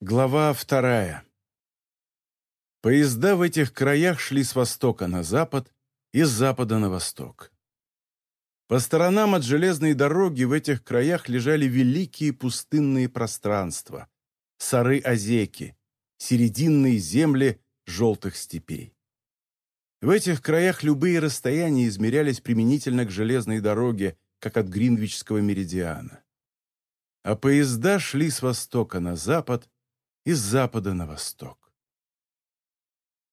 Глава вторая. Поезда в этих краях шли с востока на запад и с запада на восток. По сторонам от железной дороги в этих краях лежали великие пустынные пространства, сары-озеки, серединные земли желтых степей. В этих краях любые расстояния измерялись применительно к железной дороге, как от Гринвичского меридиана. А поезда шли с востока на запад из запада на восток.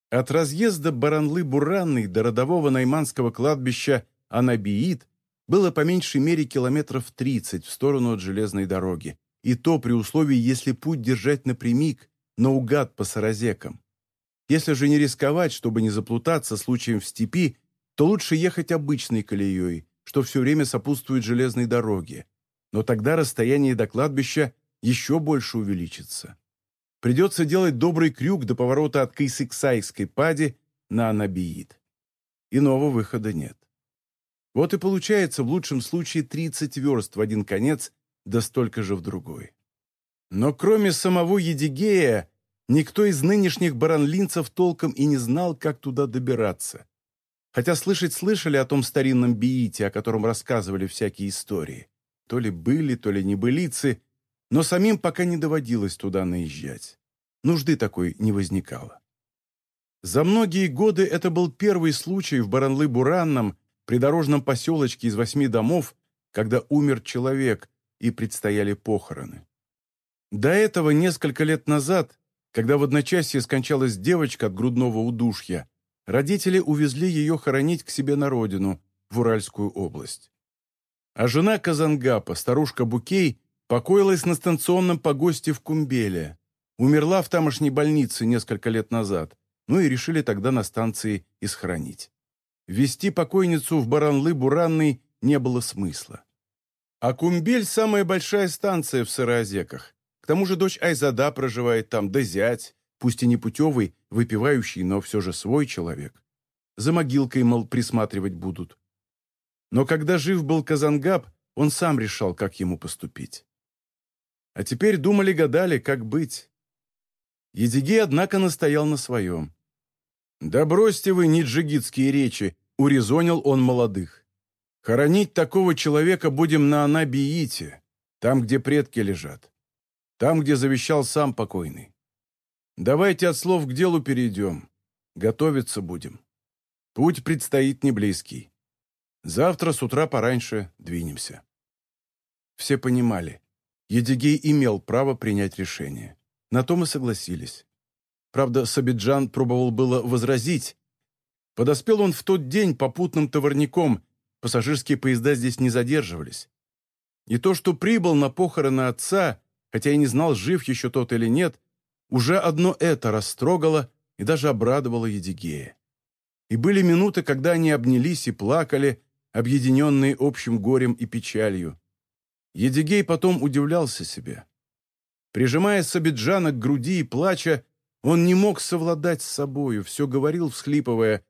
От разъезда Баранлы-Буранной до родового найманского кладбища Анабиит было по меньшей мере километров 30 в сторону от железной дороги, и то при условии, если путь держать напрямик, наугад по саразекам. Если же не рисковать, чтобы не заплутаться случаем в степи, то лучше ехать обычной колеей, что все время сопутствует железной дороге. Но тогда расстояние до кладбища еще больше увеличится придется делать добрый крюк до поворота от Кайсиксайской пади на Анабиит. Иного выхода нет. Вот и получается в лучшем случае 30 верст в один конец, да столько же в другой. Но кроме самого Едигея, никто из нынешних баранлинцев толком и не знал, как туда добираться. Хотя слышать слышали о том старинном Биите, о котором рассказывали всякие истории. То ли были, то ли не былицы, но самим пока не доводилось туда наезжать. Нужды такой не возникало. За многие годы это был первый случай в Баранлы-Буранном, придорожном поселочке из восьми домов, когда умер человек и предстояли похороны. До этого несколько лет назад, когда в одночасье скончалась девочка от грудного удушья, родители увезли ее хоронить к себе на родину, в Уральскую область. А жена Казангапа, старушка Букей, Покоилась на станционном погосте в Кумбеле. Умерла в тамошней больнице несколько лет назад. Ну и решили тогда на станции и. Вести покойницу в Баранлы-Буранный не было смысла. А Кумбель – самая большая станция в Сыроозеках. К тому же дочь Айзада проживает там, да зять, пусть и не путевый, выпивающий, но все же свой человек. За могилкой, мол, присматривать будут. Но когда жив был Казангаб, он сам решал, как ему поступить. А теперь думали-гадали, как быть. Едигей, однако, настоял на своем. «Да бросьте вы ниджигитские речи!» — урезонил он молодых. «Хоронить такого человека будем на Анабиите, там, где предки лежат, там, где завещал сам покойный. Давайте от слов к делу перейдем, готовиться будем. Путь предстоит не близкий. Завтра с утра пораньше двинемся». Все понимали. Едигей имел право принять решение. На то мы согласились. Правда, Сабиджан пробовал было возразить. Подоспел он в тот день попутным товарником, пассажирские поезда здесь не задерживались. И то, что прибыл на похороны отца, хотя и не знал, жив еще тот или нет, уже одно это растрогало и даже обрадовало Едигея. И были минуты, когда они обнялись и плакали, объединенные общим горем и печалью. Едигей потом удивлялся себе. Прижимая Сабиджана к груди и плача, он не мог совладать с собою, все говорил, всхлипывая,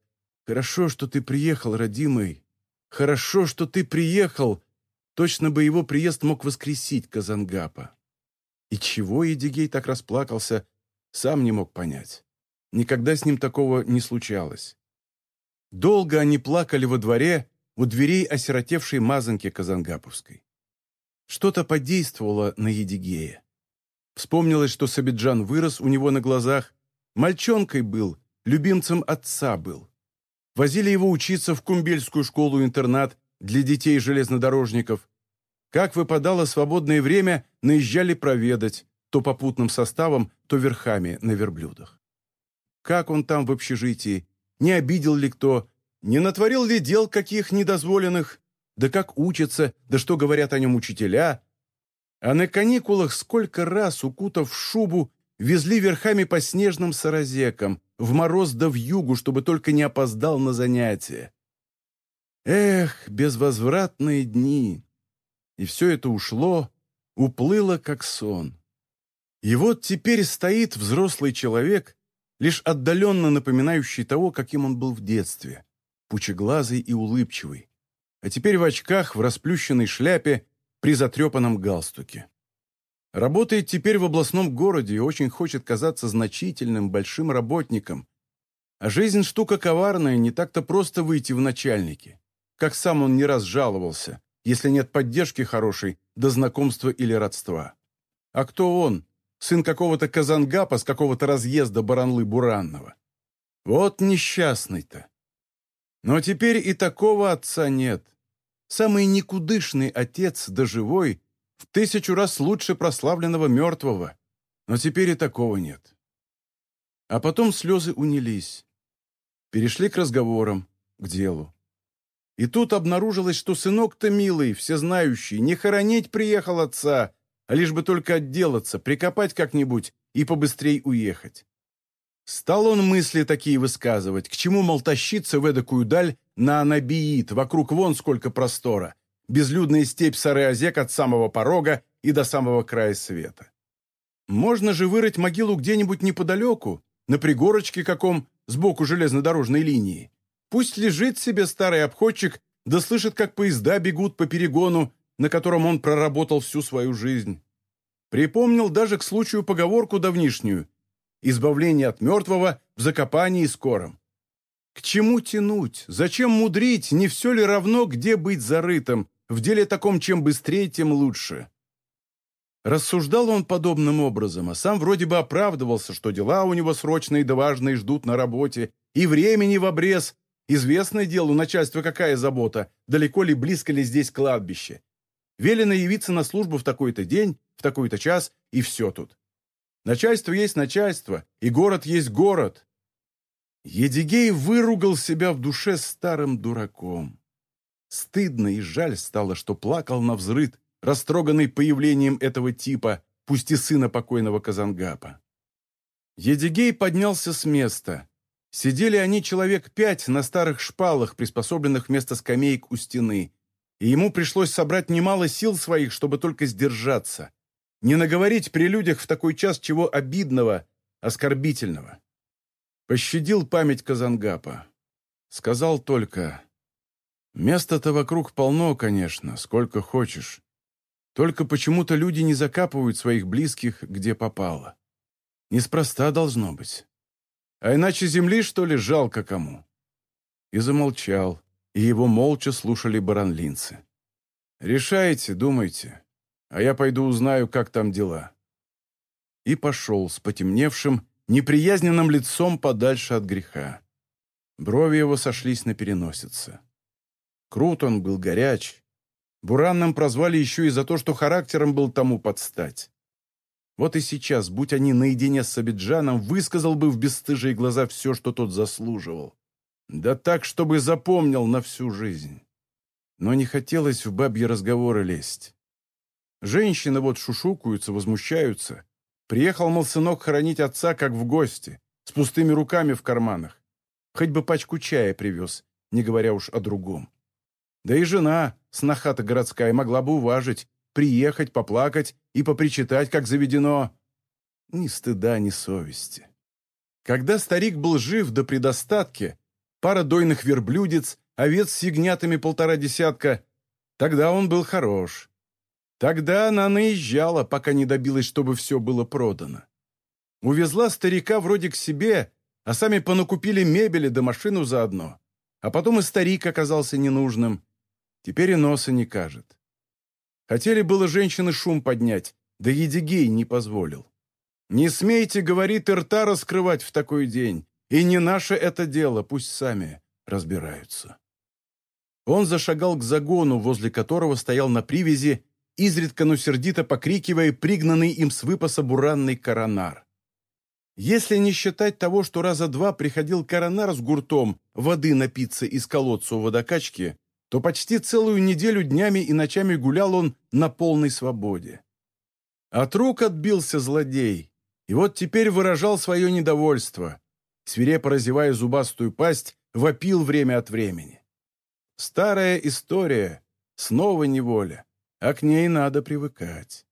«Хорошо, что ты приехал, родимый! Хорошо, что ты приехал!» Точно бы его приезд мог воскресить Казангапа. И чего Едигей так расплакался, сам не мог понять. Никогда с ним такого не случалось. Долго они плакали во дворе у дверей осиротевшей мазанки Казангаповской. Что-то подействовало на Едигея. Вспомнилось, что Сабиджан вырос у него на глазах, мальчонкой был, любимцем отца был. Возили его учиться в Кумбельскую школу-интернат для детей-железнодорожников. Как выпадало свободное время, наезжали проведать, то попутным составом, то верхами на верблюдах. Как он там в общежитии? Не обидел ли кто? Не натворил ли дел каких недозволенных? Да как учится, да что говорят о нем учителя. А на каникулах сколько раз, укутав шубу, везли верхами по снежным саразекам, в мороз да в югу, чтобы только не опоздал на занятия. Эх, безвозвратные дни! И все это ушло, уплыло, как сон. И вот теперь стоит взрослый человек, лишь отдаленно напоминающий того, каким он был в детстве, пучеглазый и улыбчивый, а теперь в очках, в расплющенной шляпе, при затрепанном галстуке. Работает теперь в областном городе и очень хочет казаться значительным, большим работником. А жизнь штука коварная, не так-то просто выйти в начальники. Как сам он не раз жаловался, если нет поддержки хорошей, до знакомства или родства. А кто он? Сын какого-то казангапа с какого-то разъезда Баранлы-Буранного. Вот несчастный-то. Но теперь и такого отца нет. Самый никудышный отец, да живой, в тысячу раз лучше прославленного мертвого, но теперь и такого нет. А потом слезы унились. Перешли к разговорам, к делу. И тут обнаружилось, что сынок-то милый, всезнающий, не хоронить приехал отца, а лишь бы только отделаться, прикопать как-нибудь и побыстрей уехать. Стал он мысли такие высказывать, к чему, мол, тащиться в эдакую даль на Анабиит, вокруг вон сколько простора, безлюдная степь Сары-Озек от самого порога и до самого края света. Можно же вырыть могилу где-нибудь неподалеку, на пригорочке каком, сбоку железнодорожной линии. Пусть лежит себе старый обходчик, да слышит, как поезда бегут по перегону, на котором он проработал всю свою жизнь. Припомнил даже к случаю поговорку давнишнюю «Избавление от мертвого в закопании скором». К чему тянуть? Зачем мудрить? Не все ли равно, где быть зарытым? В деле таком, чем быстрее, тем лучше. Рассуждал он подобным образом, а сам вроде бы оправдывался, что дела у него срочные да важные ждут на работе, и времени в обрез. Известное дело, у начальства какая забота, далеко ли, близко ли здесь кладбище. Велено явиться на службу в такой-то день, в такой-то час, и все тут. Начальство есть начальство, и город есть город. Едигей выругал себя в душе старым дураком. Стыдно и жаль стало, что плакал на взрыд, растроганный появлением этого типа, пусть и сына покойного Казангапа. Едигей поднялся с места. Сидели они человек пять на старых шпалах, приспособленных вместо скамеек у стены, и ему пришлось собрать немало сил своих, чтобы только сдержаться, не наговорить при людях в такой час чего обидного, оскорбительного. Пощадил память Казангапа. Сказал только Места-то вокруг полно, конечно, сколько хочешь. Только почему-то люди не закапывают своих близких, где попало. Неспроста должно быть. А иначе земли, что ли, жалко кому?» И замолчал, и его молча слушали баранлинцы. «Решайте, думайте, а я пойду узнаю, как там дела». И пошел с потемневшим, неприязненным лицом подальше от греха. Брови его сошлись на переносице. Крут он был, горяч. Буранным прозвали еще и за то, что характером был тому подстать. Вот и сейчас, будь они наедине с Абиджаном, высказал бы в бесстыжие глаза все, что тот заслуживал. Да так, чтобы запомнил на всю жизнь. Но не хотелось в бабьи разговоры лезть. Женщины вот шушукаются, возмущаются. Приехал, мол, сынок хоронить отца, как в гости, с пустыми руками в карманах. Хоть бы пачку чая привез, не говоря уж о другом. Да и жена, сноха-то городская, могла бы уважить, приехать, поплакать и попричитать, как заведено. Ни стыда, ни совести. Когда старик был жив до предостатки, пара дойных верблюдец, овец с ягнятами полтора десятка, тогда он был хорош. Тогда она наезжала, пока не добилась, чтобы все было продано. Увезла старика вроде к себе, а сами понакупили мебели да машину заодно. А потом и старик оказался ненужным. Теперь и носа не кажет. Хотели было женщины шум поднять, да Едигей не позволил. «Не смейте, — говорит, — рта раскрывать в такой день, и не наше это дело, пусть сами разбираются». Он зашагал к загону, возле которого стоял на привязи, изредка, но сердито покрикивая, пригнанный им с выпаса буранный коронар. Если не считать того, что раза два приходил коронар с гуртом воды напиться из колодца у водокачки, то почти целую неделю днями и ночами гулял он на полной свободе. От рук отбился злодей, и вот теперь выражал свое недовольство, свирепо разевая зубастую пасть, вопил время от времени. Старая история, снова неволя, а к ней надо привыкать.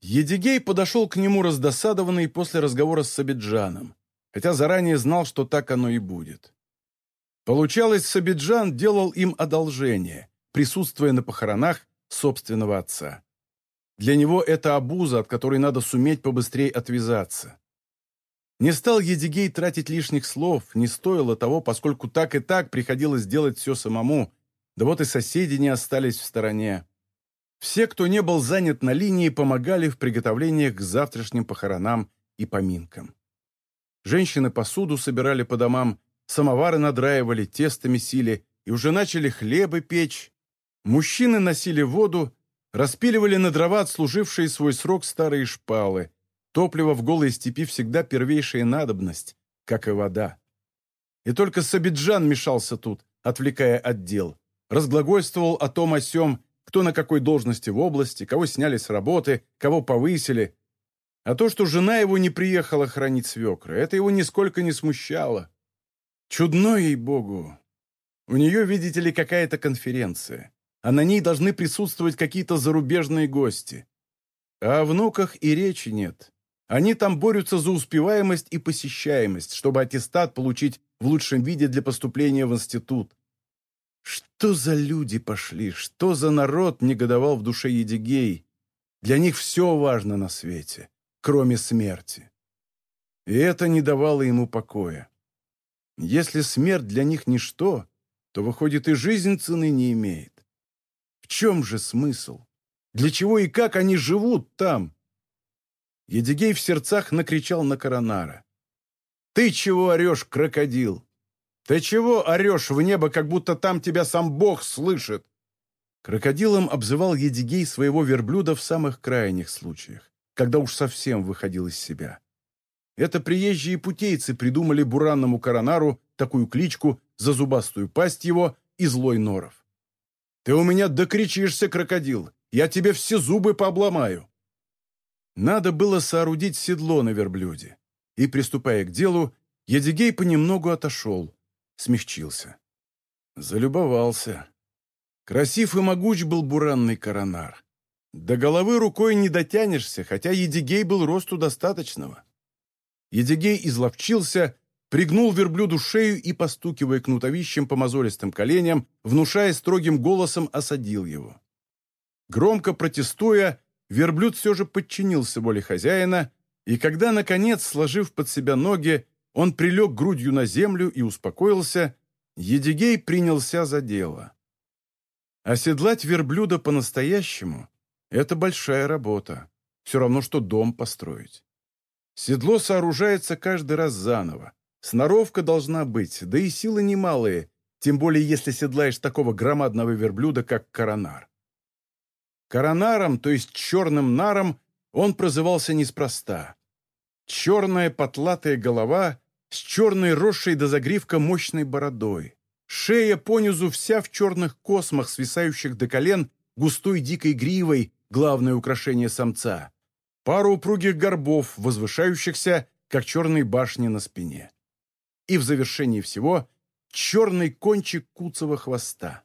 Едигей подошел к нему раздосадованный после разговора с Сабиджаном, хотя заранее знал, что так оно и будет. Получалось, Сабиджан делал им одолжение, присутствуя на похоронах собственного отца. Для него это обуза, от которой надо суметь побыстрее отвязаться. Не стал Едигей тратить лишних слов, не стоило того, поскольку так и так приходилось делать все самому, да вот и соседи не остались в стороне. Все, кто не был занят на линии, помогали в приготовлениях к завтрашним похоронам и поминкам. Женщины посуду собирали по домам, самовары надраивали, тесто месили и уже начали хлебы печь. Мужчины носили воду, распиливали на дрова отслужившие свой срок старые шпалы. Топливо в голой степи всегда первейшая надобность, как и вода. И только Сабиджан мешался тут, отвлекая отдел. Разглагольствовал о том о сём, кто на какой должности в области, кого сняли с работы, кого повысили. А то, что жена его не приехала хранить свекра, это его нисколько не смущало. Чудно ей-богу. У нее, видите ли, какая-то конференция, а на ней должны присутствовать какие-то зарубежные гости. А о внуках и речи нет. Они там борются за успеваемость и посещаемость, чтобы аттестат получить в лучшем виде для поступления в институт. Что за люди пошли, что за народ негодовал в душе Едигей? Для них все важно на свете, кроме смерти. И это не давало ему покоя. Если смерть для них ничто, то, выходит, и жизнь цены не имеет. В чем же смысл? Для чего и как они живут там? Едигей в сердцах накричал на Коронара. «Ты чего орешь, крокодил? Ты чего орешь в небо, как будто там тебя сам Бог слышит?» Крокодилом обзывал Едигей своего верблюда в самых крайних случаях, когда уж совсем выходил из себя. Это приезжие путейцы придумали буранному коронару такую кличку за зубастую пасть его и злой норов. «Ты у меня докричишься, крокодил! Я тебе все зубы пообломаю!» Надо было соорудить седло на верблюде. И, приступая к делу, Едигей понемногу отошел, смягчился. Залюбовался. Красив и могуч был буранный коронар. До головы рукой не дотянешься, хотя Едигей был росту достаточного. Едигей изловчился, пригнул верблюду шею и, постукивая кнутовищем по мозолистым коленям, внушая строгим голосом, осадил его. Громко протестуя, верблюд все же подчинился воле хозяина, и когда, наконец, сложив под себя ноги, он прилег грудью на землю и успокоился, Едигей принялся за дело. Оседлать верблюда по-настоящему – это большая работа, все равно, что дом построить. Седло сооружается каждый раз заново. Сноровка должна быть, да и силы немалые, тем более если седлаешь такого громадного верблюда, как коронар. Коронаром, то есть черным наром, он прозывался неспроста. Черная потлатая голова с черной росшей до загривка мощной бородой. Шея понизу вся в черных космах, свисающих до колен, густой дикой гривой, главное украшение самца пару упругих горбов, возвышающихся, как черные башни на спине. И в завершении всего черный кончик куцого хвоста.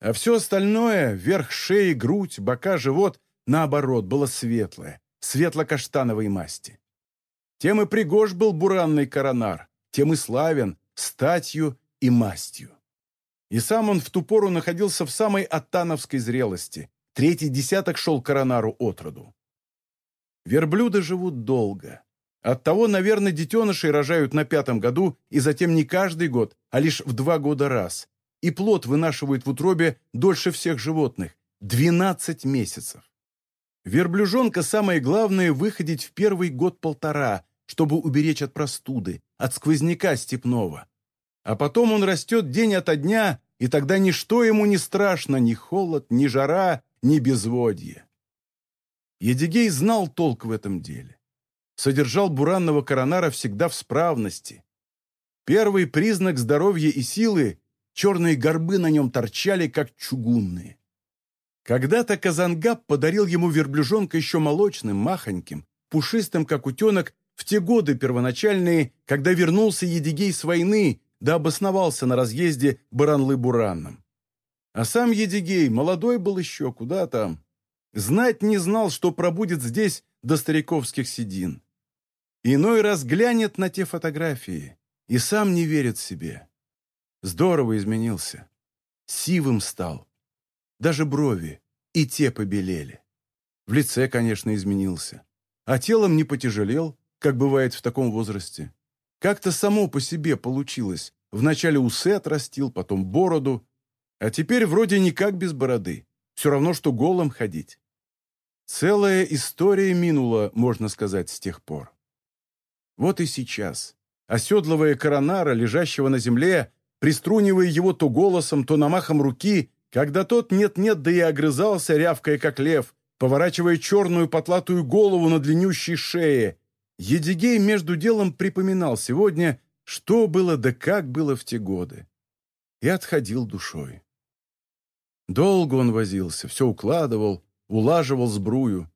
А все остальное, верх шеи, грудь, бока, живот, наоборот, было светлое, светло-каштановой масти. Тем и пригож был буранный коронар, тем и славен статью и мастью. И сам он в ту пору находился в самой атановской зрелости. Третий десяток шел коронару отроду. Верблюды живут долго. Оттого, наверное, детенышей рожают на пятом году и затем не каждый год, а лишь в два года раз. И плод вынашивают в утробе дольше всех животных – 12 месяцев. Верблюжонка самое главное – выходить в первый год-полтора, чтобы уберечь от простуды, от сквозняка степного. А потом он растет день ото дня, и тогда ничто ему не страшно, ни холод, ни жара, ни безводье. Едигей знал толк в этом деле. Содержал буранного коронара всегда в справности. Первый признак здоровья и силы – черные горбы на нем торчали, как чугунные. Когда-то Казангаб подарил ему верблюжонка еще молочным, махоньким, пушистым, как утенок, в те годы первоначальные, когда вернулся Едигей с войны, да обосновался на разъезде Баранлы-Буранном. А сам Едигей, молодой был еще, куда там, Знать не знал, что пробудет здесь до стариковских седин. Иной раз глянет на те фотографии и сам не верит себе. Здорово изменился. Сивым стал. Даже брови и те побелели. В лице, конечно, изменился. А телом не потяжелел, как бывает в таком возрасте. Как-то само по себе получилось. Вначале усы отрастил, потом бороду. А теперь вроде никак без бороды. Все равно, что голым ходить. Целая история минула, можно сказать, с тех пор. Вот и сейчас, оседлывая коронара, лежащего на земле, приструнивая его то голосом, то намахом руки, когда тот нет-нет, да и огрызался, рявкая, как лев, поворачивая черную потлатую голову на длиннющей шее, Едигей между делом припоминал сегодня, что было да как было в те годы, и отходил душой. Долго он возился, все укладывал, улаживал сбрую.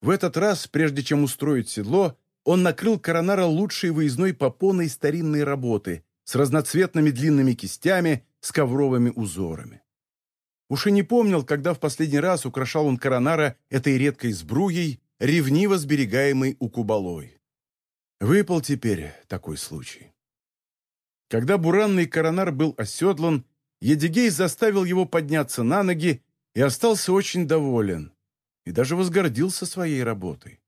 В этот раз, прежде чем устроить седло, он накрыл коронара лучшей выездной попоной старинной работы с разноцветными длинными кистями, с ковровыми узорами. Уж и не помнил, когда в последний раз украшал он коронара этой редкой сбруей, ревниво сберегаемой у кубалой. Выпал теперь такой случай. Когда буранный коронар был оседлан, Едигей заставил его подняться на ноги и остался очень доволен, и даже возгордился своей работой.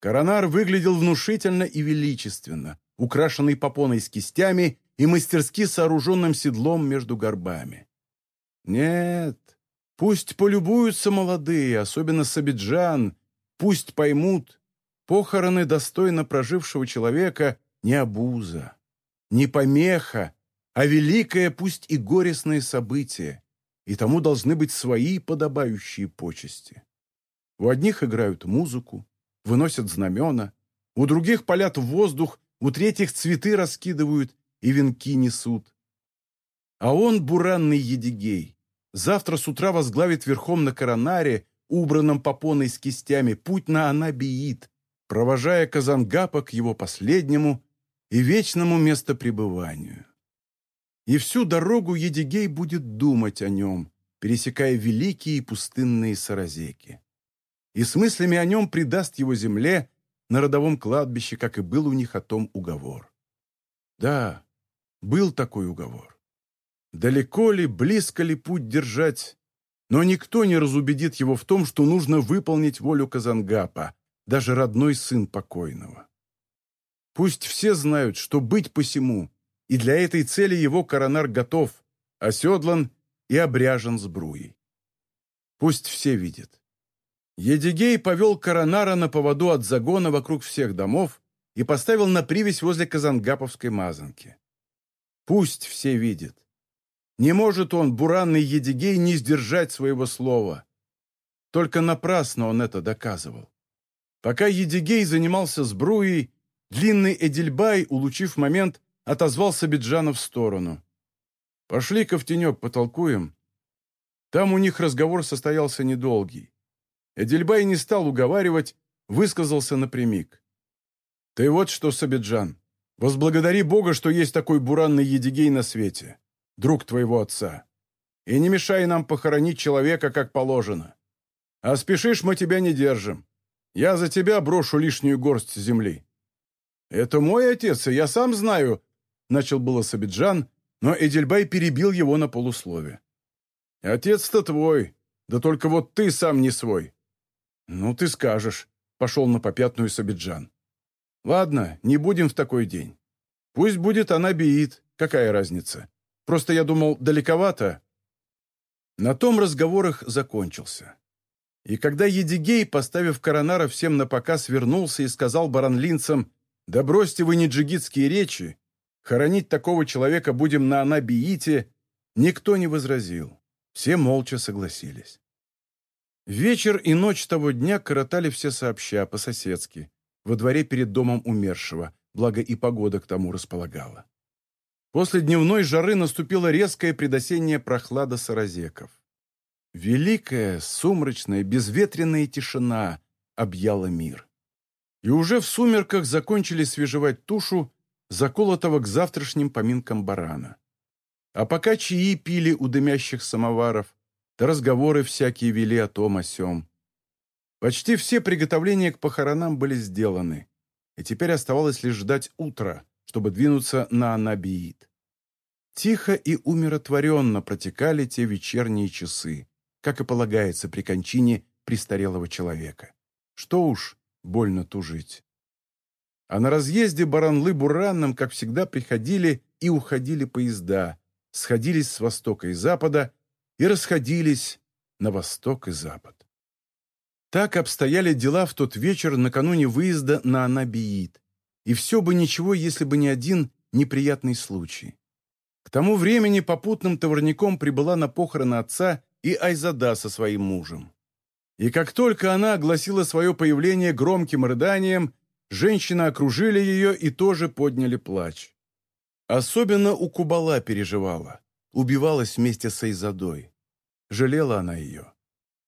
Коронар выглядел внушительно и величественно, украшенный попоной с кистями и мастерски сооруженным седлом между горбами. Нет, пусть полюбуются молодые, особенно Сабиджан, пусть поймут, похороны достойно прожившего человека не обуза, не помеха, а великое, пусть и горестное событие, и тому должны быть свои подобающие почести. У одних играют музыку, выносят знамена, у других палят в воздух, у третьих цветы раскидывают и венки несут. А он, буранный Едигей, завтра с утра возглавит верхом на коронаре, убранном попоной с кистями, путь на Анабиит, провожая Казангапа к его последнему и вечному местопребыванию. И всю дорогу Едигей будет думать о нем, пересекая великие и пустынные саразеки. И с мыслями о нем придаст его земле на родовом кладбище, как и был у них о том уговор. Да, был такой уговор. Далеко ли, близко ли путь держать, но никто не разубедит его в том, что нужно выполнить волю Казангапа, даже родной сын покойного. Пусть все знают, что быть посему, и для этой цели его коронар готов, оседлан и обряжен сбруей. Пусть все видят. Едигей повел коронара на поводу от загона вокруг всех домов и поставил на привязь возле Казангаповской мазанки. Пусть все видят. Не может он, буранный Едигей, не сдержать своего слова. Только напрасно он это доказывал. Пока Едигей занимался сбруей, длинный Эдельбай, улучив момент, отозвался Биджана в сторону. «Пошли-ка в тенек потолкуем». Там у них разговор состоялся недолгий. Эдельбай не стал уговаривать, высказался напрямик. «Ты вот что, Сабиджан, возблагодари Бога, что есть такой буранный едигей на свете, друг твоего отца, и не мешай нам похоронить человека, как положено. А спешишь, мы тебя не держим. Я за тебя брошу лишнюю горсть земли». «Это мой отец, и я сам знаю», Начал было Сабиджан, но Эдельбай перебил его на полуслове. «Отец-то твой, да только вот ты сам не свой». «Ну, ты скажешь», — пошел на попятную Сабиджан. «Ладно, не будем в такой день. Пусть будет она биит, какая разница. Просто я думал, далековато». На том разговор их закончился. И когда Едигей, поставив коронара всем на показ, вернулся и сказал баранлинцам, «Да бросьте вы не джигитские речи, Хоронить такого человека будем на Анабиите, никто не возразил. Все молча согласились. Вечер и ночь того дня коротали все сообща, по-соседски, во дворе перед домом умершего, благо и погода к тому располагала. После дневной жары наступила резкая предосенняя прохлада саразеков. Великая, сумрачная, безветренная тишина объяла мир. И уже в сумерках закончили свежевать тушу заколотого к завтрашним поминкам барана. А пока чаи пили у дымящих самоваров, да разговоры всякие вели о том о сём. Почти все приготовления к похоронам были сделаны, и теперь оставалось лишь ждать утра, чтобы двинуться на Анабиит. Тихо и умиротворенно протекали те вечерние часы, как и полагается при кончине престарелого человека. Что уж, больно тужить. А на разъезде Баранлы-Буранном, как всегда, приходили и уходили поезда, сходились с востока и запада и расходились на восток и запад. Так обстояли дела в тот вечер накануне выезда на Анабиит, и все бы ничего, если бы не один неприятный случай. К тому времени попутным товарником прибыла на похороны отца и Айзада со своим мужем. И как только она огласила свое появление громким рыданием, женщины окружили ее и тоже подняли плач. Особенно у Кубала переживала, убивалась вместе с Айзадой. Жалела она ее.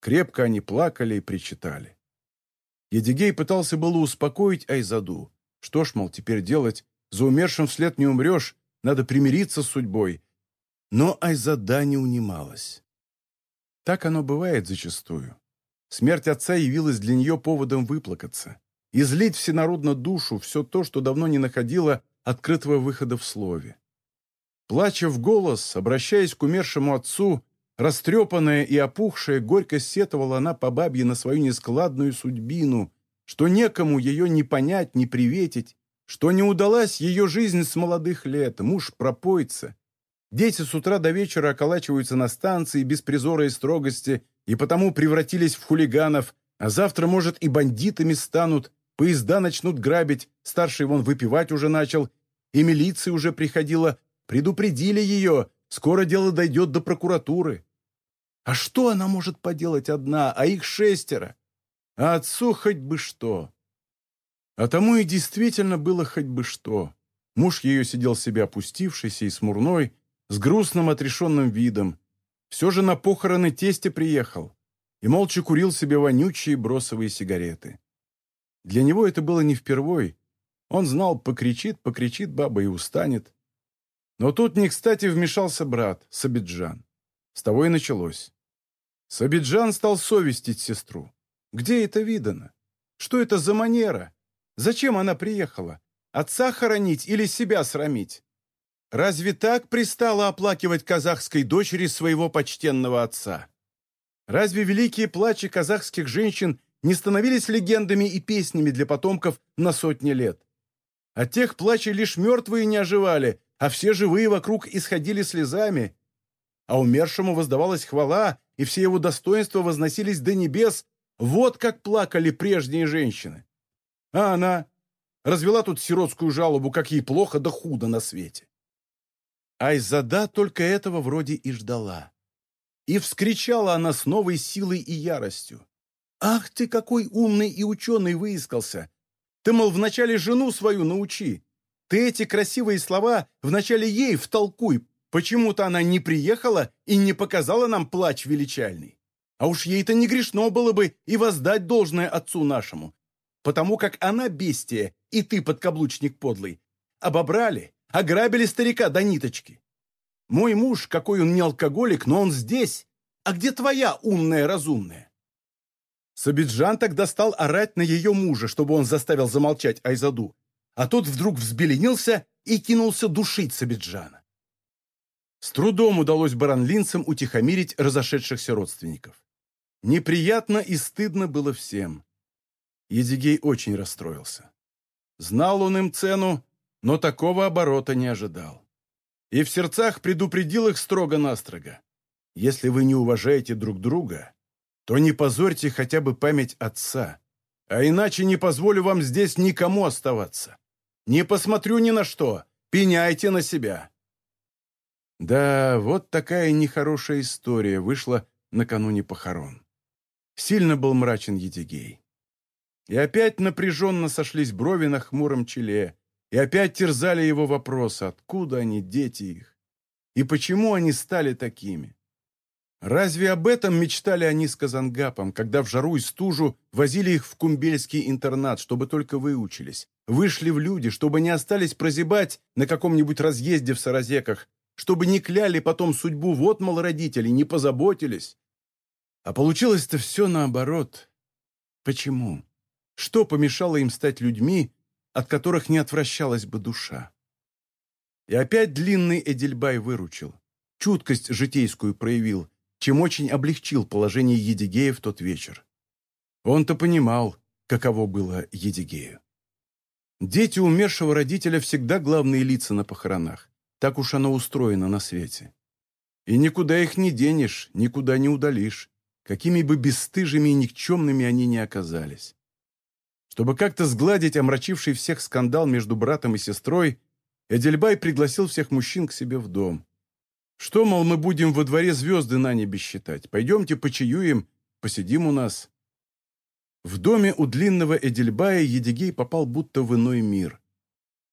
Крепко они плакали и причитали. Едигей пытался было успокоить Айзаду. Что ж, мол, теперь делать? За умершим вслед не умрешь, надо примириться с судьбой. Но Айзада не унималась. Так оно бывает зачастую. Смерть отца явилась для нее поводом выплакаться, излить всенародно душу все то, что давно не находило открытого выхода в слове. Плача в голос, обращаясь к умершему отцу, растрепанная и опухшая, горько сетовала она по бабье на свою нескладную судьбину, что некому ее не понять, не приветить, что не удалась ее жизнь с молодых лет, муж пропойца. Дети с утра до вечера околачиваются на станции без призора и строгости и потому превратились в хулиганов, а завтра, может, и бандитами станут, поезда начнут грабить, старший вон выпивать уже начал, и милиция уже приходила, предупредили ее, скоро дело дойдет до прокуратуры. А что она может поделать одна, а их шестеро? А отцу хоть бы что. А тому и действительно было хоть бы что. Муж ее сидел себе опустившийся и смурной, с грустным отрешенным видом. Все же на похороны тесте приехал и молча курил себе вонючие бросовые сигареты. Для него это было не впервой. Он знал, покричит, покричит баба и устанет. Но тут не кстати вмешался брат, Сабиджан. С того и началось. Сабиджан стал совестить сестру. Где это видано? Что это за манера? Зачем она приехала? Отца хоронить или себя срамить? Разве так пристало оплакивать казахской дочери своего почтенного отца? Разве великие плачи казахских женщин не становились легендами и песнями для потомков на сотни лет? От тех плачей лишь мертвые не оживали, а все живые вокруг исходили слезами. А умершему воздавалась хвала, и все его достоинства возносились до небес. Вот как плакали прежние женщины. А она развела тут сиротскую жалобу, как ей плохо да худо на свете. Айзада только этого вроде и ждала. И вскричала она с новой силой и яростью. «Ах ты, какой умный и ученый выискался! Ты, мол, вначале жену свою научи. Ты эти красивые слова вначале ей втолкуй. Почему-то она не приехала и не показала нам плач величальный. А уж ей-то не грешно было бы и воздать должное отцу нашему, потому как она бестия, и ты подкаблучник подлый. Обобрали, ограбили старика до ниточки. Мой муж, какой он не алкоголик, но он здесь. А где твоя умная разумная? Сабиджан тогда стал орать на ее мужа, чтобы он заставил замолчать Айзаду, а тот вдруг взбеленился и кинулся душить Сабиджана. С трудом удалось баранлинцам утихомирить разошедшихся родственников. Неприятно и стыдно было всем. Едигей очень расстроился. Знал он им цену, но такого оборота не ожидал. И в сердцах предупредил их строго-настрого. Если вы не уважаете друг друга, то не позорьте хотя бы память отца, а иначе не позволю вам здесь никому оставаться. Не посмотрю ни на что, пеняйте на себя. Да, вот такая нехорошая история вышла накануне похорон. Сильно был мрачен Едигей. И опять напряженно сошлись брови на хмуром челе, и опять терзали его вопросы, откуда они, дети их, и почему они стали такими. Разве об этом мечтали они с Казангапом, когда в жару и стужу возили их в кумбельский интернат, чтобы только выучились, вышли в люди, чтобы не остались прозябать на каком-нибудь разъезде в Саразеках, чтобы не кляли потом судьбу, вот, мол, родители, не позаботились. А получилось-то все наоборот. Почему? Что помешало им стать людьми, от которых не отвращалась бы душа? И опять длинный Эдельбай выручил, чуткость житейскую проявил, чем очень облегчил положение Едигея в тот вечер. Он-то понимал, каково было Едигею. Дети умершего родителя всегда главные лица на похоронах. Так уж оно устроено на свете. И никуда их не денешь, никуда не удалишь, какими бы бесстыжими и никчемными они ни оказались. Чтобы как-то сгладить омрачивший всех скандал между братом и сестрой, Эдельбай пригласил всех мужчин к себе в дом. Что, мол, мы будем во дворе звезды на небе считать? Пойдемте почаюем, посидим у нас. В доме у длинного Эдельбая Едигей попал будто в иной мир.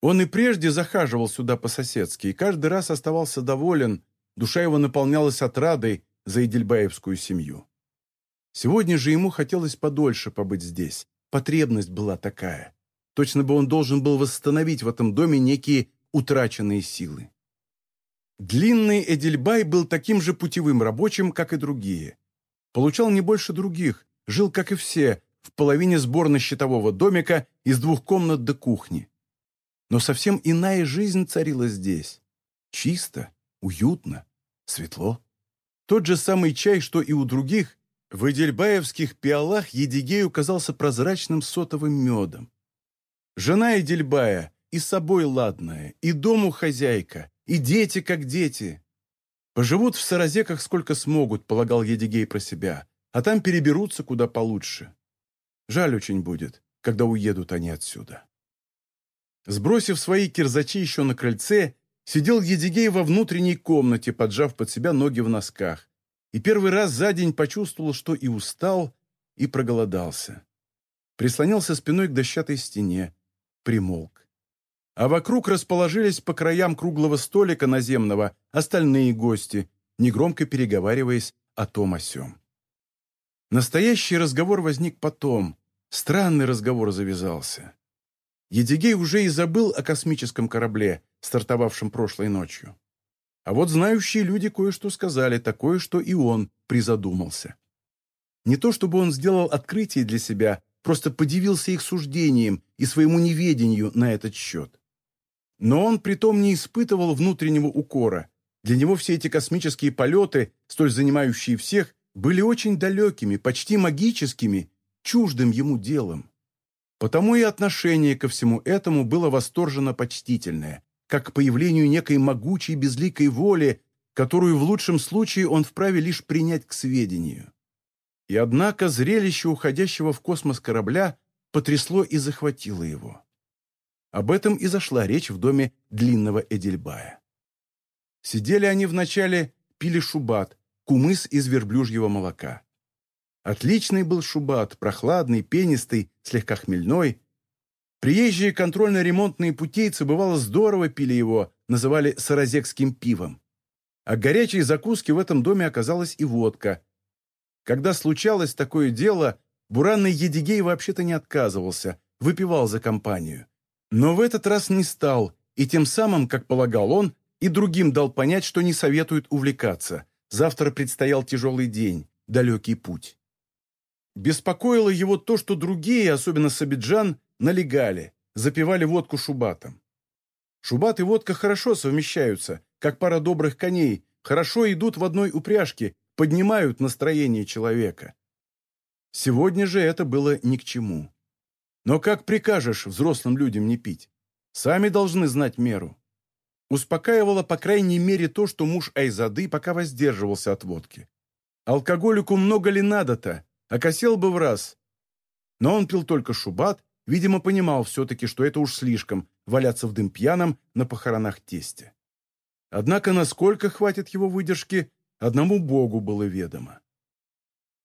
Он и прежде захаживал сюда по-соседски, и каждый раз оставался доволен, душа его наполнялась отрадой за Эдельбаевскую семью. Сегодня же ему хотелось подольше побыть здесь. Потребность была такая. Точно бы он должен был восстановить в этом доме некие утраченные силы. Длинный Эдельбай был таким же путевым рабочим, как и другие. Получал не больше других, жил, как и все, в половине сборно-щитового домика из двух комнат до кухни. Но совсем иная жизнь царила здесь. Чисто, уютно, светло. Тот же самый чай, что и у других, в Эдельбаевских пиалах Едигею казался прозрачным сотовым медом. Жена Эдельбая и собой ладная, и дому хозяйка, и дети как дети. Поживут в Саразеках сколько смогут, полагал Едигей про себя, а там переберутся куда получше. Жаль очень будет, когда уедут они отсюда. Сбросив свои кирзачи еще на крыльце, сидел Едигей во внутренней комнате, поджав под себя ноги в носках, и первый раз за день почувствовал, что и устал, и проголодался. Прислонился спиной к дощатой стене, примолк. А вокруг расположились по краям круглого столика наземного остальные гости, негромко переговариваясь о том о сём. Настоящий разговор возник потом, Странный разговор завязался. Едигей уже и забыл о космическом корабле, стартовавшем прошлой ночью. А вот знающие люди кое-что сказали, такое, что и он призадумался. Не то чтобы он сделал открытие для себя, просто подивился их суждением и своему неведению на этот счет. Но он притом не испытывал внутреннего укора. Для него все эти космические полеты, столь занимающие всех, были очень далекими, почти магическими чуждым ему делом. Потому и отношение ко всему этому было восторженно почтительное, как к появлению некой могучей безликой воли, которую в лучшем случае он вправе лишь принять к сведению. И однако зрелище уходящего в космос корабля потрясло и захватило его. Об этом и зашла речь в доме длинного Эдельбая. Сидели они вначале, пили шубат, кумыс из верблюжьего молока. Отличный был шубат, прохладный, пенистый, слегка хмельной. Приезжие контрольно-ремонтные путейцы, бывало, здорово пили его, называли саразекским пивом. А горячей закуски в этом доме оказалась и водка. Когда случалось такое дело, буранный Едигей вообще-то не отказывался, выпивал за компанию. Но в этот раз не стал, и тем самым, как полагал он, и другим дал понять, что не советует увлекаться. Завтра предстоял тяжелый день, далекий путь. Беспокоило его то, что другие, особенно Сабиджан, налегали, запивали водку шубатом. Шубат и водка хорошо совмещаются, как пара добрых коней, хорошо идут в одной упряжке, поднимают настроение человека. Сегодня же это было ни к чему. Но как прикажешь взрослым людям не пить? Сами должны знать меру. Успокаивало, по крайней мере, то, что муж Айзады пока воздерживался от водки. Алкоголику много ли надо-то? окосел бы в раз. Но он пил только шубат, видимо, понимал все-таки, что это уж слишком, валяться в дым пьяном на похоронах тестя. Однако насколько хватит его выдержки, одному Богу было ведомо.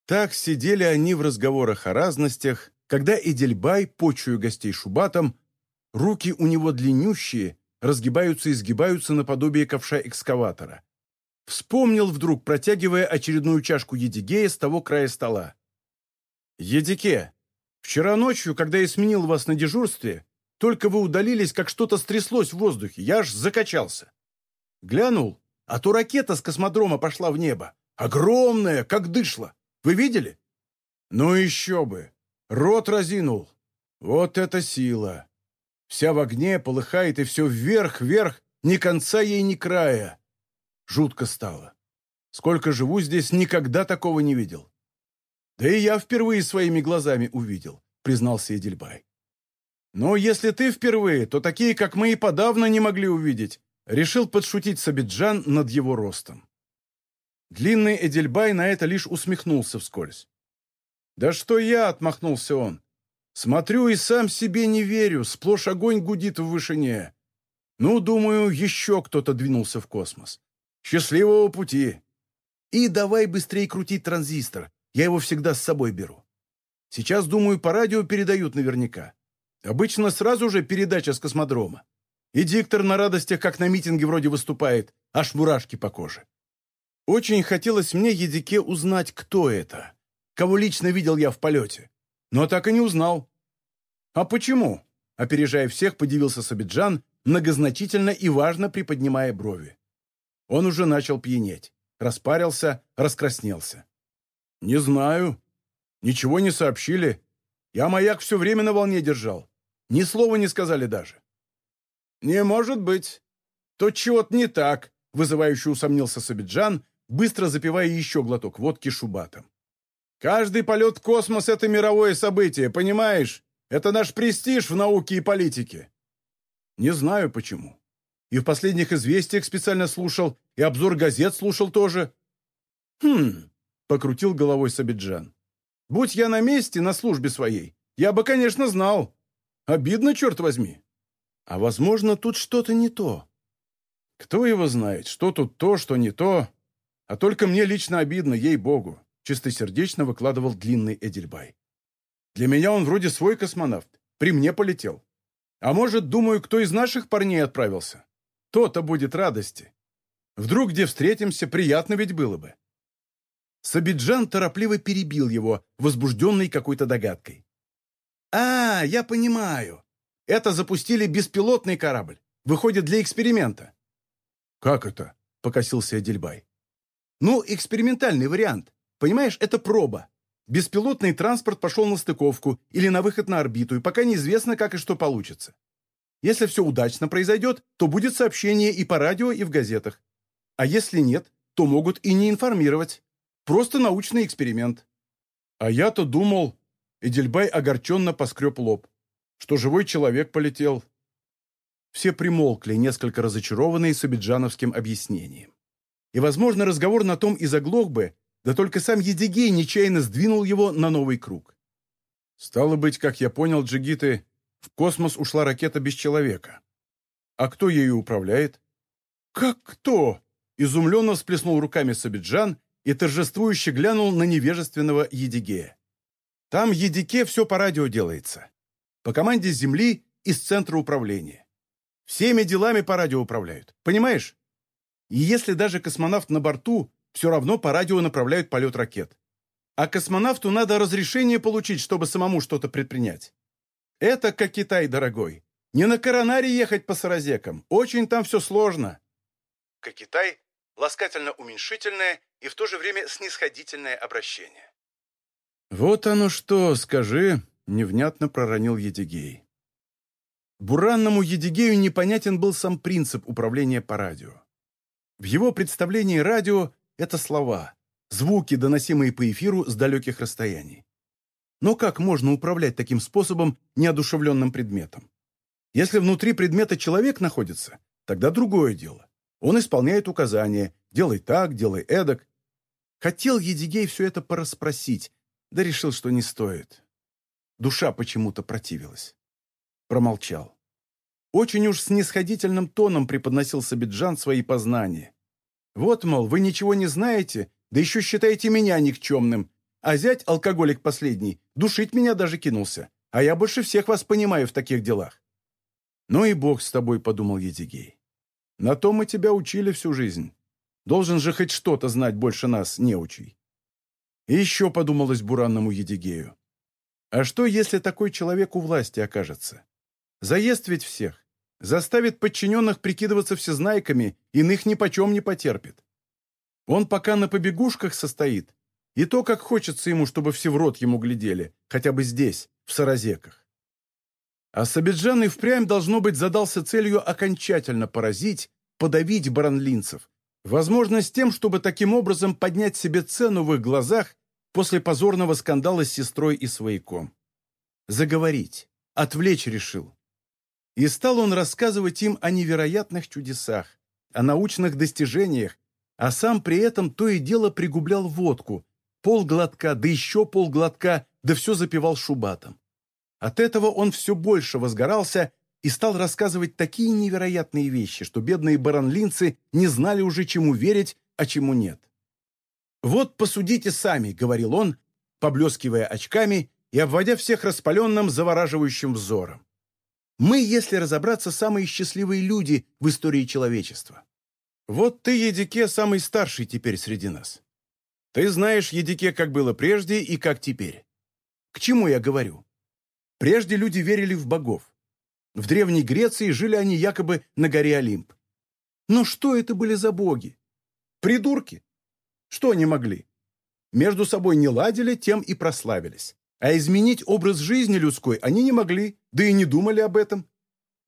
Так сидели они в разговорах о разностях, когда Эдельбай, почую гостей шубатом, руки у него длиннющие, разгибаются и сгибаются наподобие ковша экскаватора. Вспомнил вдруг, протягивая очередную чашку Едигея с того края стола. «Едике, вчера ночью, когда я сменил вас на дежурстве, только вы удалились, как что-то стряслось в воздухе, я аж закачался. Глянул, а то ракета с космодрома пошла в небо. Огромная, как дышла. Вы видели? Ну еще бы. Рот разинул. Вот это сила. Вся в огне полыхает, и все вверх, вверх, ни конца ей, ни края. Жутко стало. Сколько живу здесь, никогда такого не видел. «Да и я впервые своими глазами увидел», — признался Эдельбай. «Но если ты впервые, то такие, как мы, и подавно не могли увидеть», — решил подшутить Сабиджан над его ростом. Длинный Эдельбай на это лишь усмехнулся вскользь. «Да что я!» — отмахнулся он. «Смотрю и сам себе не верю, сплошь огонь гудит в вышине. Ну, думаю, еще кто-то двинулся в космос. Счастливого пути!» «И давай быстрее крутить транзистор, я его всегда с собой беру. Сейчас, думаю, по радио передают наверняка. Обычно сразу же передача с космодрома. И диктор на радостях, как на митинге вроде выступает, аж мурашки по коже. Очень хотелось мне, Едике, узнать, кто это кого лично видел я в полете. Но так и не узнал. А почему? Опережая всех, подивился Сабиджан, многозначительно и важно приподнимая брови. Он уже начал пьянеть. Распарился, раскраснелся. «Не знаю. Ничего не сообщили. Я маяк все время на волне держал. Ни слова не сказали даже». «Не может быть. То чего-то не так», — вызывающе усомнился Сабиджан, быстро запивая еще глоток водки шубатом. Каждый полет в космос — это мировое событие, понимаешь? Это наш престиж в науке и политике. Не знаю почему. И в последних известиях специально слушал, и обзор газет слушал тоже. Хм, покрутил головой Сабиджан. Будь я на месте, на службе своей, я бы, конечно, знал. Обидно, черт возьми. А возможно, тут что-то не то. Кто его знает, что тут то, что не то. А только мне лично обидно, ей-богу чистосердечно выкладывал длинный Эдельбай. «Для меня он вроде свой космонавт. При мне полетел. А может, думаю, кто из наших парней отправился? То-то будет радости. Вдруг где встретимся, приятно ведь было бы». Сабиджан торопливо перебил его, возбужденный какой-то догадкой. «А, я понимаю. Это запустили беспилотный корабль. Выходит, для эксперимента». «Как это?» — покосился Эдельбай. «Ну, экспериментальный вариант. Понимаешь, это проба. Беспилотный транспорт пошел на стыковку или на выход на орбиту, и пока неизвестно, как и что получится. Если все удачно произойдет, то будет сообщение и по радио, и в газетах. А если нет, то могут и не информировать. Просто научный эксперимент. А я-то думал... Эдельбай огорченно поскреб лоб. Что живой человек полетел. Все примолкли, несколько разочарованные Сабиджановским объяснением. И, возможно, разговор на том и заглох бы, да только сам Едигей нечаянно сдвинул его на новый круг. Стало быть, как я понял, джигиты, в космос ушла ракета без человека. А кто ею управляет? Как кто? Изумленно всплеснул руками Сабиджан и торжествующе глянул на невежественного Едигея. Там Едике все по радио делается. По команде с Земли из центра управления. Всеми делами по радио управляют. Понимаешь? И если даже космонавт на борту все равно по радио направляют полет ракет. А космонавту надо разрешение получить, чтобы самому что-то предпринять. Это как Китай, дорогой. Не на коронаре ехать по саразекам. Очень там все сложно. Как Китай – ласкательно-уменьшительное и в то же время снисходительное обращение. «Вот оно что, скажи», — невнятно проронил Едигей. Буранному Едигею непонятен был сам принцип управления по радио. В его представлении радио это слова, звуки, доносимые по эфиру с далеких расстояний. Но как можно управлять таким способом неодушевленным предметом? Если внутри предмета человек находится, тогда другое дело. Он исполняет указания «делай так, делай эдак». Хотел Едигей все это порасспросить, да решил, что не стоит. Душа почему-то противилась. Промолчал. Очень уж снисходительным тоном преподносил Сабиджан свои познания. Вот, мол, вы ничего не знаете, да еще считаете меня никчемным. А зять, алкоголик последний, душить меня даже кинулся. А я больше всех вас понимаю в таких делах. Ну и бог с тобой, подумал Едигей. На то мы тебя учили всю жизнь. Должен же хоть что-то знать больше нас, неучий. И еще подумалось буранному Едигею. А что, если такой человек у власти окажется? Заест ведь всех. Заставит подчиненных прикидываться всезнайками, иных ни почем не потерпит. Он пока на побегушках состоит, и то, как хочется ему, чтобы все в рот ему глядели, хотя бы здесь, в Саразеках. А Сабиджан и впрямь, должно быть, задался целью окончательно поразить, подавить баранлинцев, возможно, с тем, чтобы таким образом поднять себе цену в их глазах после позорного скандала с сестрой и свояком. Заговорить, отвлечь решил. И стал он рассказывать им о невероятных чудесах, о научных достижениях, а сам при этом то и дело пригублял водку, полглотка, да еще полглотка, да все запивал шубатом. От этого он все больше возгорался и стал рассказывать такие невероятные вещи, что бедные баранлинцы не знали уже, чему верить, а чему нет. «Вот посудите сами», — говорил он, поблескивая очками и обводя всех распаленным, завораживающим взором. «Мы, если разобраться, самые счастливые люди в истории человечества. Вот ты, Едике, самый старший теперь среди нас. Ты знаешь, Едике, как было прежде и как теперь. К чему я говорю? Прежде люди верили в богов. В Древней Греции жили они якобы на горе Олимп. Но что это были за боги? Придурки. Что они могли? Между собой не ладили, тем и прославились. А изменить образ жизни людской они не могли, да и не думали об этом.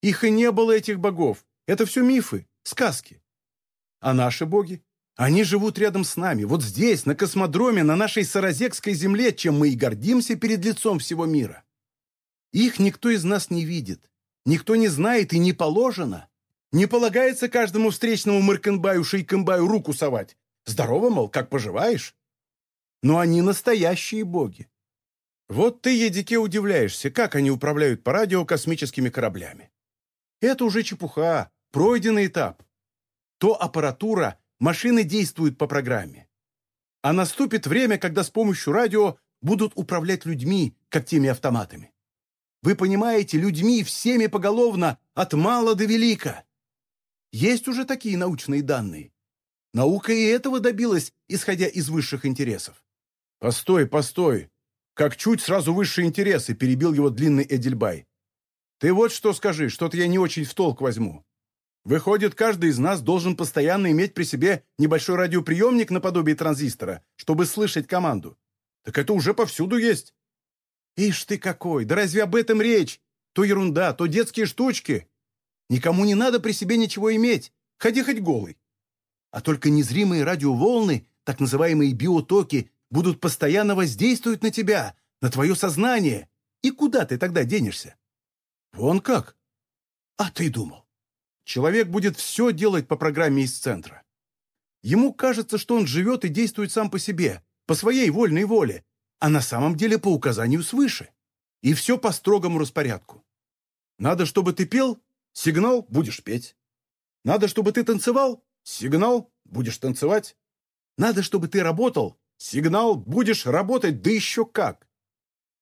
Их и не было, этих богов. Это все мифы, сказки. А наши боги? Они живут рядом с нами, вот здесь, на космодроме, на нашей Саразекской земле, чем мы и гордимся перед лицом всего мира. Их никто из нас не видит, никто не знает и не положено. Не полагается каждому встречному Маркенбаю Шейкенбаю руку совать. Здорово, мол, как поживаешь? Но они настоящие боги. Вот ты, Едике, удивляешься, как они управляют по радио космическими кораблями. Это уже чепуха, пройденный этап. То аппаратура, машины действуют по программе. А наступит время, когда с помощью радио будут управлять людьми, как теми автоматами. Вы понимаете, людьми всеми поголовно, от мала до велика. Есть уже такие научные данные. Наука и этого добилась, исходя из высших интересов. «Постой, постой! Как чуть сразу высшие интересы!» – перебил его длинный Эдельбай. «Ты вот что скажи, что-то я не очень в толк возьму. Выходит, каждый из нас должен постоянно иметь при себе небольшой радиоприемник наподобие транзистора, чтобы слышать команду. Так это уже повсюду есть». «Ишь ты какой! Да разве об этом речь? То ерунда, то детские штучки. Никому не надо при себе ничего иметь. Ходи хоть голый а только незримые радиоволны, так называемые биотоки, будут постоянно воздействовать на тебя, на твое сознание. И куда ты тогда денешься? Вон как. А ты думал. Человек будет все делать по программе из центра. Ему кажется, что он живет и действует сам по себе, по своей вольной воле, а на самом деле по указанию свыше. И все по строгому распорядку. Надо, чтобы ты пел, сигнал – будешь петь. Надо, чтобы ты танцевал, Сигнал, будешь танцевать. Надо, чтобы ты работал. Сигнал, будешь работать, да еще как.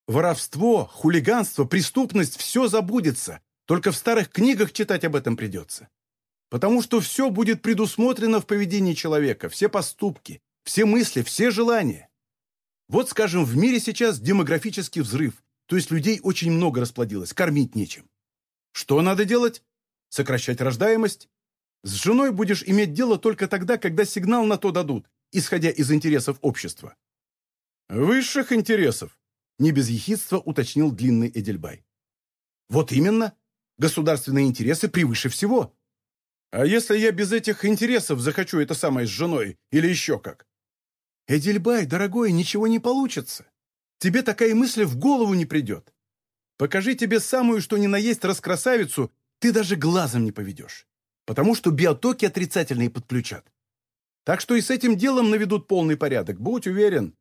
Воровство, хулиганство, преступность – все забудется. Только в старых книгах читать об этом придется. Потому что все будет предусмотрено в поведении человека, все поступки, все мысли, все желания. Вот, скажем, в мире сейчас демографический взрыв, то есть людей очень много расплодилось, кормить нечем. Что надо делать? Сокращать рождаемость? С женой будешь иметь дело только тогда, когда сигнал на то дадут, исходя из интересов общества. Высших интересов, не без ехидства уточнил длинный Эдельбай. Вот именно. Государственные интересы превыше всего. А если я без этих интересов захочу это самое с женой или еще как? Эдельбай, дорогой, ничего не получится. Тебе такая мысль в голову не придет. Покажи тебе самую, что ни на есть раскрасавицу, ты даже глазом не поведешь потому что биотоки отрицательные подключат. Так что и с этим делом наведут полный порядок, будь уверен.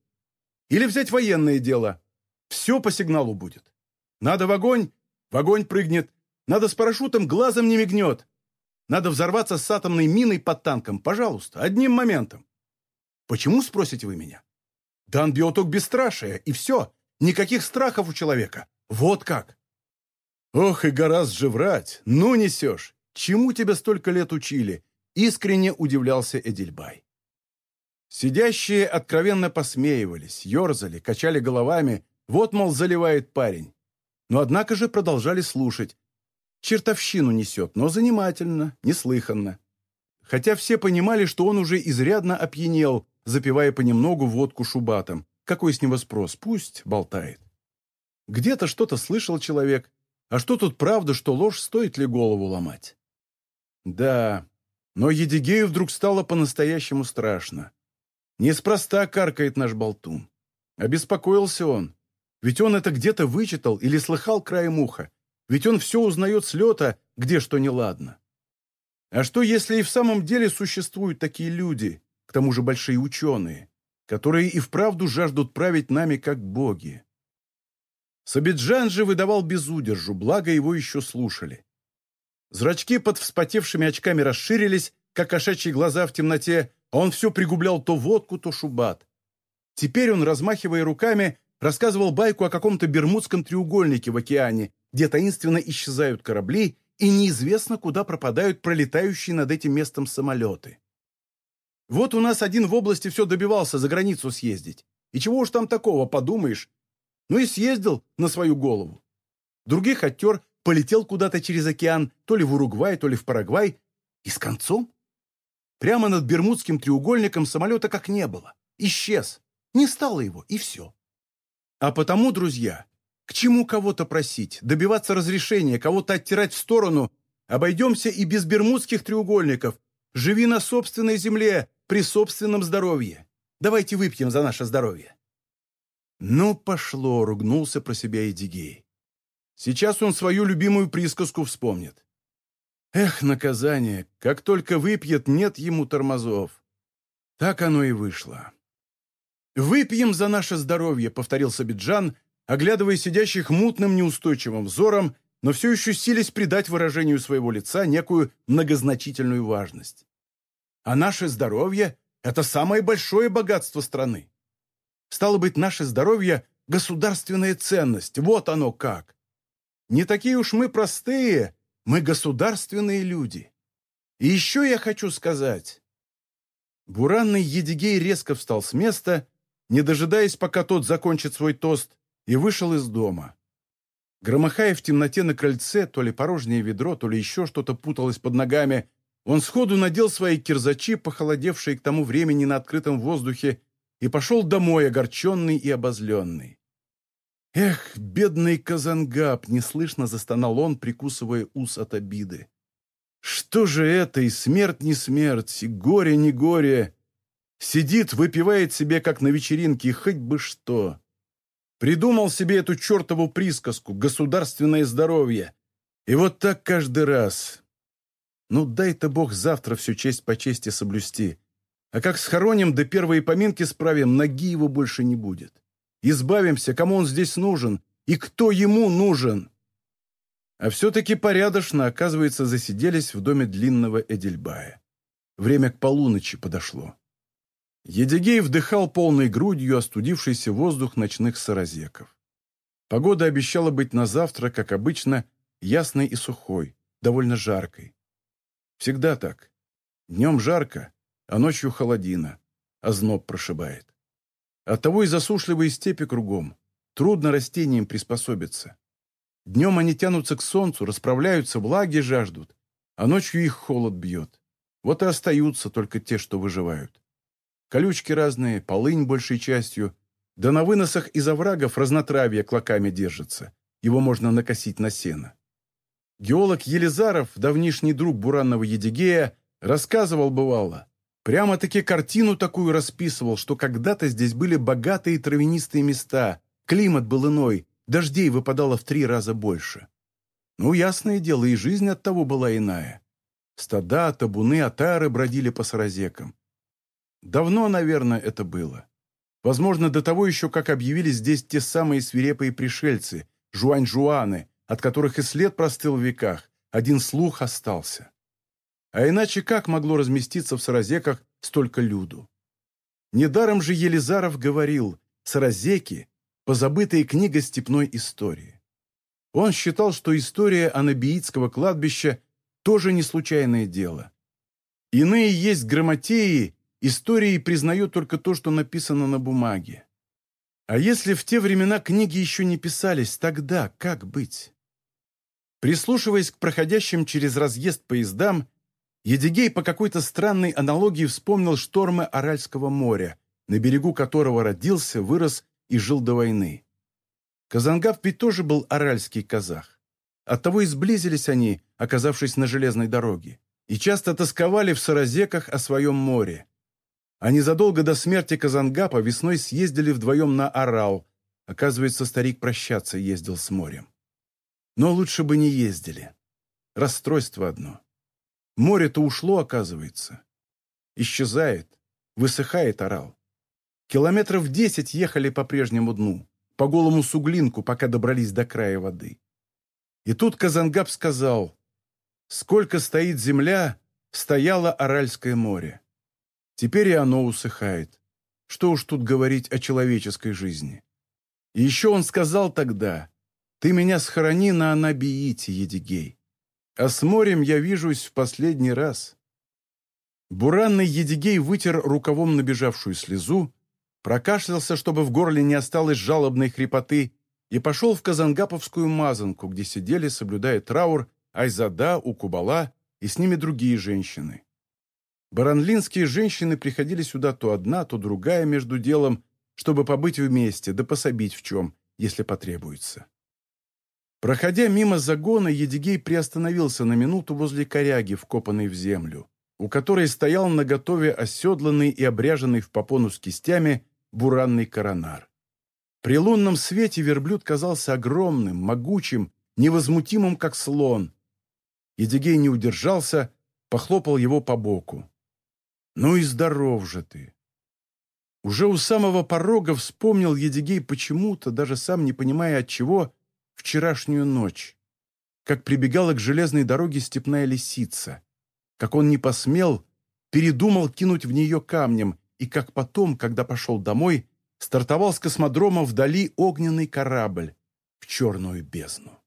Или взять военное дело. Все по сигналу будет. Надо в огонь, в огонь прыгнет. Надо с парашютом, глазом не мигнет. Надо взорваться с атомной миной под танком, пожалуйста, одним моментом. Почему, спросите вы меня? Дан биоток бесстрашие, и все. Никаких страхов у человека. Вот как. Ох, и гораздо же врать. Ну несешь. Чему тебя столько лет учили?» — искренне удивлялся Эдельбай. Сидящие откровенно посмеивались, ерзали, качали головами. Вот, мол, заливает парень. Но однако же продолжали слушать. Чертовщину несет, но занимательно, неслыханно. Хотя все понимали, что он уже изрядно опьянел, запивая понемногу водку шубатом. Какой с него спрос? Пусть болтает. Где-то что-то слышал человек. А что тут правда, что ложь, стоит ли голову ломать? Да, но Едигею вдруг стало по-настоящему страшно. Неспроста каркает наш болтун. Обеспокоился он. Ведь он это где-то вычитал или слыхал краем уха. Ведь он все узнает с лета, где что неладно. А что, если и в самом деле существуют такие люди, тому же большие ученые, которые и вправду жаждут править нами как боги? Сабиджан же выдавал безудержу, благо его еще слушали. Зрачки под вспотевшими очками расширились, как кошачьи глаза в темноте, а он все пригублял то водку, то шубат. Теперь он, размахивая руками, рассказывал байку о каком-то Бермудском треугольнике в океане, где таинственно исчезают корабли и неизвестно, куда пропадают пролетающие над этим местом самолеты. Вот у нас один в области все добивался за границу съездить. И чего уж там такого, подумаешь. Ну и съездил на свою голову. Других оттер, полетел куда-то через океан, то ли в Уругвай, то ли в Парагвай, и с концом. Прямо над Бермудским треугольником самолета как не было. Исчез. Не стало его, и все. А потому, друзья, к чему кого-то просить, добиваться разрешения, кого-то оттирать в сторону? Обойдемся и без бермудских треугольников. Живи на собственной земле, при собственном здоровье. Давайте выпьем за наше здоровье. Ну, пошло, ругнулся про себя Эдигей. Сейчас он свою любимую присказку вспомнит. Эх, наказание, как только выпьет, нет ему тормозов. Так оно и вышло. «Выпьем за наше здоровье», — повторил Сабиджан, оглядывая сидящих мутным неустойчивым взором, но все еще сились придать выражению своего лица некую многозначительную важность. «А наше здоровье — это самое большое богатство страны. Стало быть, наше здоровье — государственная ценность, вот оно как. Не такие уж мы простые, мы государственные люди. И еще я хочу сказать...» Буранный Едигей резко встал с места не дожидаясь, пока тот закончит свой тост, и вышел из дома. Громыхая в темноте на крыльце, то ли порожнее ведро, то ли еще что-то путалось под ногами, он сходу надел свои кирзачи, похолодевшие к тому времени на открытом воздухе, и пошел домой, огорченный и обозленный. «Эх, бедный Казангаб!» — неслышно застонал он, прикусывая ус от обиды. «Что же это, и смерть не смерть, и горе не горе!» Сидит, выпивает себе, как на вечеринке, хоть бы что. Придумал себе эту чертову присказку «государственное здоровье». И вот так каждый раз. Ну, дай-то Бог завтра всю честь по чести соблюсти. А как схороним, до первой поминки справим, ноги его больше не будет. Избавимся, кому он здесь нужен и кто ему нужен. А все-таки порядочно, оказывается, засиделись в доме длинного Эдельбая. Время к полуночи подошло. Едигей вдыхал полной грудью остудившийся воздух ночных саразеков. Погода обещала быть на завтра, как обычно, ясной и сухой, довольно жаркой. Всегда так. Днем жарко, а ночью холодина, а зноб прошибает. Оттого и засушливые степи кругом. Трудно растениям приспособиться. Днем они тянутся к солнцу, расправляются, влаги жаждут, а ночью их холод бьет. Вот и остаются только те, что выживают. Колючки разные, полынь большей частью. Да на выносах из оврагов разнотравье клоками держится. Его можно накосить на сено. Геолог Елизаров, давнишний друг буранного Едигея, рассказывал бывало. Прямо-таки картину такую расписывал, что когда-то здесь были богатые травянистые места, климат был иной, дождей выпадало в три раза больше. Ну, ясное дело, и жизнь от того была иная. Стада, табуны, отары бродили по саразекам. Давно, наверное, это было. Возможно, до того еще, как объявились здесь те самые свирепые пришельцы, жуань-жуаны, от которых и след простыл в веках, один слух остался. А иначе как могло разместиться в Саразеках столько люду? Недаром же Елизаров говорил «Саразеки» — позабытая книга степной истории. Он считал, что история анабиитского кладбища тоже не случайное дело. Иные есть грамотеи Историей признают только то, что написано на бумаге. А если в те времена книги еще не писались, тогда как быть? Прислушиваясь к проходящим через разъезд поездам, Едигей по какой-то странной аналогии вспомнил штормы Аральского моря, на берегу которого родился, вырос и жил до войны. Казангав ведь тоже был аральский казах. Оттого и сблизились они, оказавшись на железной дороге, и часто тосковали в саразеках о своем море. А незадолго до смерти Казангапа весной съездили вдвоем на Орал. Оказывается, старик прощаться ездил с морем. Но лучше бы не ездили. Расстройство одно. Море-то ушло, оказывается. Исчезает, высыхает Орал. Километров десять ехали по прежнему дну, по голому суглинку, пока добрались до края воды. И тут Казангап сказал, «Сколько стоит земля, стояло Аральское море. Теперь и оно усыхает. Что уж тут говорить о человеческой жизни. И еще он сказал тогда, «Ты меня схорони на Анабиите, Едигей, а с морем я вижусь в последний раз». Буранный Едигей вытер рукавом набежавшую слезу, прокашлялся, чтобы в горле не осталось жалобной хрипоты, и пошел в Казангаповскую мазанку, где сидели, соблюдая траур, Айзада, Укубала и с ними другие женщины. Баранлинские женщины приходили сюда то одна, то другая между делом, чтобы побыть вместе, да пособить в чем, если потребуется. Проходя мимо загона, Едигей приостановился на минуту возле коряги, вкопанной в землю, у которой стоял наготове оседланный и обряженный в попону с кистями буранный коронар. При лунном свете верблюд казался огромным, могучим, невозмутимым, как слон. Едигей не удержался, похлопал его по боку. «Ну и здоров же ты!» Уже у самого порога вспомнил Едигей почему-то, даже сам не понимая от чего, вчерашнюю ночь, как прибегала к железной дороге степная лисица, как он не посмел, передумал кинуть в нее камнем, и как потом, когда пошел домой, стартовал с космодрома вдали огненный корабль в черную бездну.